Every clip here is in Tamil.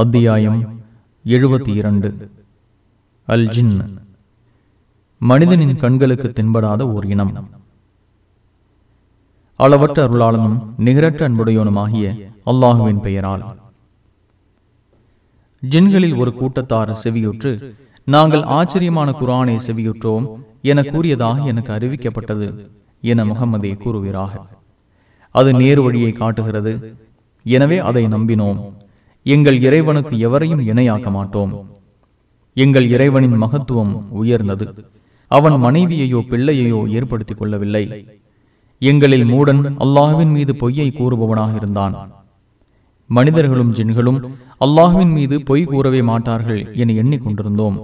அத்தியாயம் எழுபத்தி இரண்டு. அல் ஜின் மனிதனின் கண்களுக்கு தென்படாத ஓர் இனம். அளவற்ற அருளாளனும் நிகரற்ற அன்புடையோனுமாகிய அல்லாஹுவின் பெயரால். ஜின்களில் ஒரு கூட்டத்தார் செவியுற்று நாங்கள் ஆச்சரியமான குரானை செவியுற்றோம் என கூறியதாக எனக்கு அறிவிக்கப்பட்டது என முகமதே கூறுகிறார்கள் அது நேர் வழியை காட்டுகிறது. எனவே அதை நம்பினோம். எங்கள் இறைவனுக்கு எவரையும் இணையாக்க மாட்டோம். எங்கள் இறைவனின் மகத்துவம் உயர்ந்தது. அவன் மனைவியையோ பிள்ளையையோ ஏற்படுத்திக் கொள்ளவில்லை. எங்களில் மூடன் அல்லாஹுவின் மீது பொய்யை கூறுபவனாக இருந்தான். மனிதர்களும் ஜின்களும் அல்லாஹுவின் மீது பொய் கூறவே மாட்டார்கள் என எண்ணிக்கொண்டிருந்தோம்.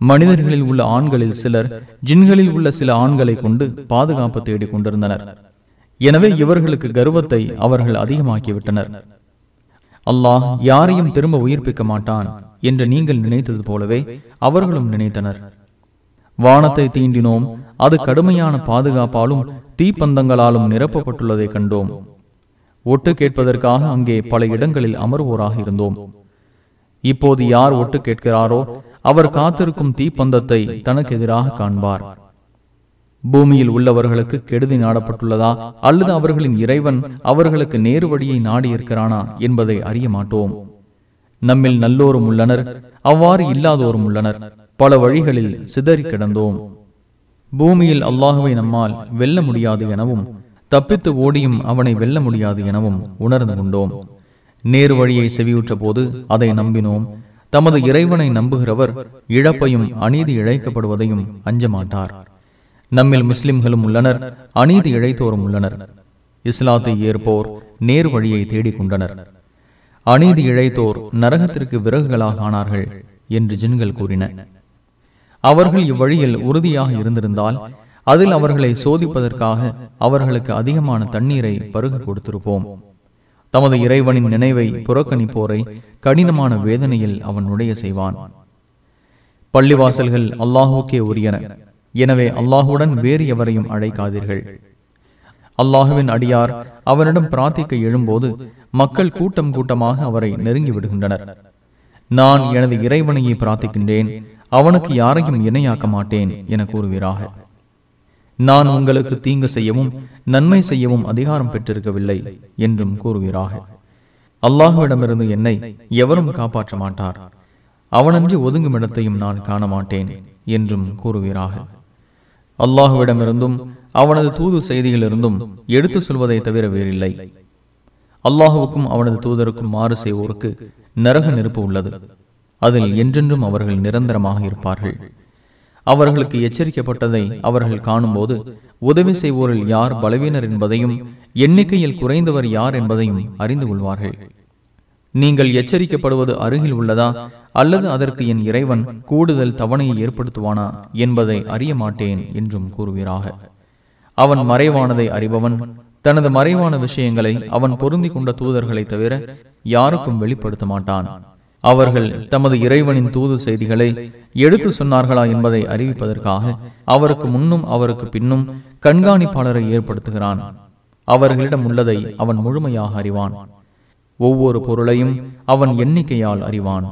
மனிதர்களில் உள்ள ஆண்களில் சிலர் ஜின்களில் உள்ள சில ஆண்களை கொண்டு பாதுகாப்பு தேடிக் கொண்டிருந்தனர் எனவே இவர்களுக்கு கர்வத்தை அவர்கள் அதிகமாக்கிவிட்டனர். அல்லாஹ் யாரையும் திரும்ப உயிர்ப்பிக்க மாட்டான் என்று நீங்கள் நினைத்தது போலவே அவர்களும் நினைத்தனர். வானத்தை தீண்டினோம் அது கடுமையான பாதுகாப்பாலும் தீப்பந்தங்களாலும் நிரப்பப்பட்டுள்ளதை கண்டோம். ஒட்டு கேட்பதற்காக அங்கே பல இடங்களில் அமர்வோராக இருந்தோம். இப்போது யார் ஒட்டு கேட்கிறாரோ அவர் காத்திருக்கும் தீப்பந்தத்தை தனக்கு எதிராக காண்பார். பூமியில் உள்ளவர்களுக்கு கெடுதி நாடப்பட்டுள்ளதா? அல்லது அவர்களின் இறைவன் அவர்களுக்கு நேரு வழியை நாடியிருக்கிறானா என்பதை அறிய மாட்டோம். நம்மில் நல்லோரும் உள்ளனர் அவ்வாறு இல்லாதோரும் உள்ளனர். பல வழிகளில் சிதறி கிடந்தோம். பூமியில் அல்லாஹுவை நம்மால் வெல்ல முடியாது எனவும் தப்பித்து ஓடியும் அவனை வெல்ல முடியாது எனவும் உணர்ந்து கொண்டோம். நேரு வழியை செவியுற்ற போது அதை நம்பினோம். தமது இறைவனை நம்புகிறவர் இழப்பையும் அநீதி இழைக்கப்படுவதையும் அஞ்சமாட்டார் நம்மில் முஸ்லிம்களும் உள்ளனர் அநீதி இழைத்தோரும் உள்ளனர். இஸ்லாத்தை ஏற்போர் நேர் வழியை தேடிக்கொண்டனர் அநீதி இழைத்தோர் நரகத்திற்கு விறகுகளாக ஆனார்கள் என்று ஜின்கள் கூறின. அவர்கள் இவ்வழியில் உறுதியாக இருந்திருந்தால் அதில் அவர்களை சோதிப்பதற்காக அவர்களுக்கு அதிகமான தண்ணீரை பருக கொடுத்திருப்போம். தமது இறைவனின் நினைவை புறக்கணிப்போரை கடினமான வேதனையில் அவன் நுழைய செய்வான். பள்ளிவாசல்கள் அல்லாஹுக்கே உரியன. எனவே அல்லாஹுடன் வேறு எவரையும் அழைக்காதீர்கள். அல்லாஹுவின் அடியார் அவரிடம் பிரார்த்திக்க எழும்போது மக்கள் கூட்டம் கூட்டமாக அவரை நெருங்கி விடுகின்றனர். நான் எனது இறைவனையை பிரார்த்திக்கின்றேன் அவனுக்கு யாரையும் இணையாக்க மாட்டேன் என கூறுவீராக. நான் உங்களுக்கு தீங்கு செய்யவும் நன்மை செய்யவும் அதிகாரம் பெற்றிருக்கவில்லை என்றும் கூறுவீராக. அல்லாஹுவிடமிருந்து என்னை எவரும் காப்பாற்ற மாட்டார். அவனன்றி ஒதுங்கும் இடத்தையும் நான் காண மாட்டேன் என்றும் கூறுவீராக. அல்லாஹுவிடமிருந்தும் அவனது தூது செய்தியிலிருந்தும் எடுத்து சொல்வதை தவிர வேறில்லை. அல்லாஹுவுக்கும் அவனது தூதருக்கும் மாறு செய்வோருக்கு நரக நெருப்பு உள்ளது. அதில் என்றென்றும் அவர்கள் நிரந்தரமாக இருப்பார்கள். அவர்களுக்கு எச்சரிக்கப்பட்டதை அவர்கள் காணும்போது உதவி செய்வோரில் யார் பலவீனர் என்பதையும் எண்ணிக்கையில் குறைந்தவர் யார் என்பதையும் அறிந்து கொள்வார்கள். நீங்கள் எச்சரிக்கப்படுவது அருகில் உள்ளதா? அல்லது அதற்கு என் இறைவன் கூடுதல் தவணையை ஏற்படுத்துவானா? என்பதை அறிய மாட்டேன் என்றும் கூறுவீராக. அவன் மறைவானதை அறிபவன். தனது மறைவான விஷயங்களை அவன் பொருந்தி கொண்ட தூதர்களை தவிர யாருக்கும் வெளிப்படுத்த மாட்டான். அவர்கள் தமது இறைவனின் தூது செய்திகளை எடுத்து சொன்னார்களா என்பதை அறிவிப்பதற்காக அவருக்கு முன்னும் அவருக்கு பின்னும் கண்காணிப்பாளரை ஏற்படுத்துகிறான். அவர்களிடம் உள்ளதை அவன் முழுமையாக அறிவான். ஒவ்வொரு பொருளையும் அவன் எண்ணிக்கையால் அறிவான்.